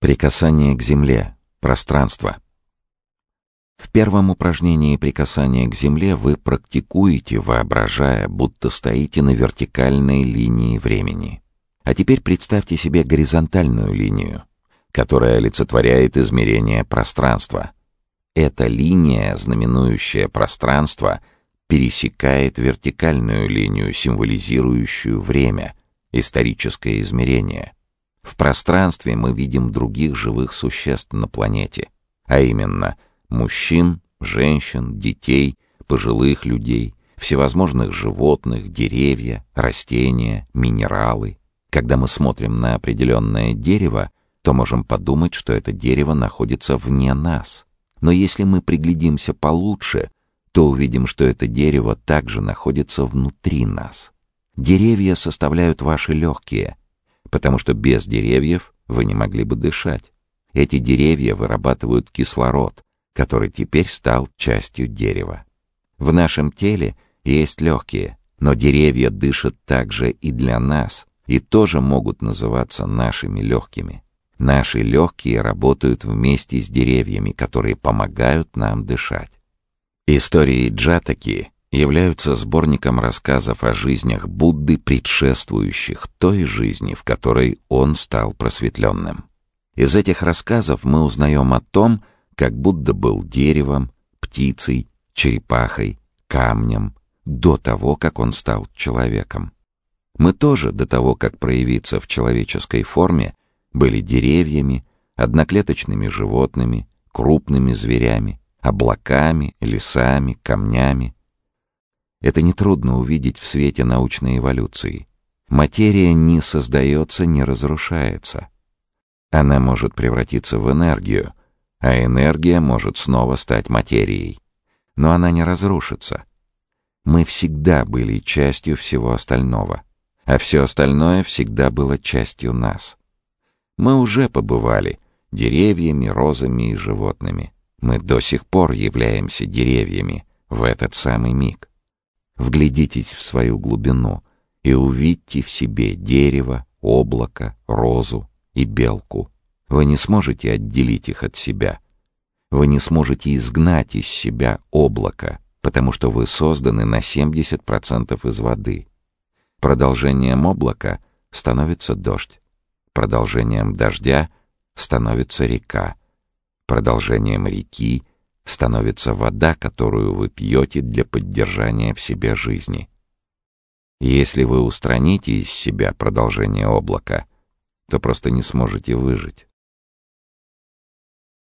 Прикасание к земле. Пространство. В первом упражнении прикасания к земле вы практикуете, воображая, будто стоите на вертикальной линии времени. А теперь представьте себе горизонтальную линию, которая олицетворяет измерение пространства. Эта линия, знаменующая пространство, пересекает вертикальную линию, символизирующую время, историческое измерение — в пространстве мы видим других живых существ на планете, а именно мужчин, женщин, детей, пожилых людей, всевозможных животных, деревья, растения, минералы. Когда мы смотрим на определенное дерево, то можем подумать, что это дерево находится вне нас. Но если мы приглядимся получше, то увидим, что это дерево также находится внутри нас. Деревья составляют ваши легкие, потому что без деревьев вы не могли бы дышать. Эти деревья вырабатывают кислород, который теперь стал частью дерева. В нашем теле есть легкие, но деревья дышат также и для нас, и тоже могут называться нашими легкими. Наши легкие работают вместе с деревьями, которые помогают нам дышать. Истории Джатаки являются сборником рассказов о жизнях Будды, предшествующих той жизни, в которой он стал просветленным. Из этих рассказов мы узнаем о том, как Будда был деревом, птицей, черепахой, камнем, до того, как он стал человеком. Мы тоже до того, как проявиться в человеческой форме, были деревьями, одноклеточными животными, крупными зверями, облаками, лесами, камнями, это нетрудно увидеть в свете научной эволюции. Материя не создается, не разрушается. Она может превратиться в энергию, а энергия может снова стать материей. Но она не разрушится. Мы всегда были частью всего остального, а все остальное всегда было частью нас. Мы уже побывали деревьями, розами и животными. Мы до сих пор являемся деревьями в этот самый миг. Вглядитесь в свою глубину и увидьте в себе дерево, облако, розу и белку. Вы не сможете отделить их от себя. Вы не сможете изгнать из себя облако, потому что вы созданы на 70% из воды. Продолжением облака становится дождь. Продолжением дождя становится река. Продолжением реки становится вода, которую вы пьете для поддержания в себе жизни. Если вы устраните из себя продолжение облака, то просто не сможете выжить.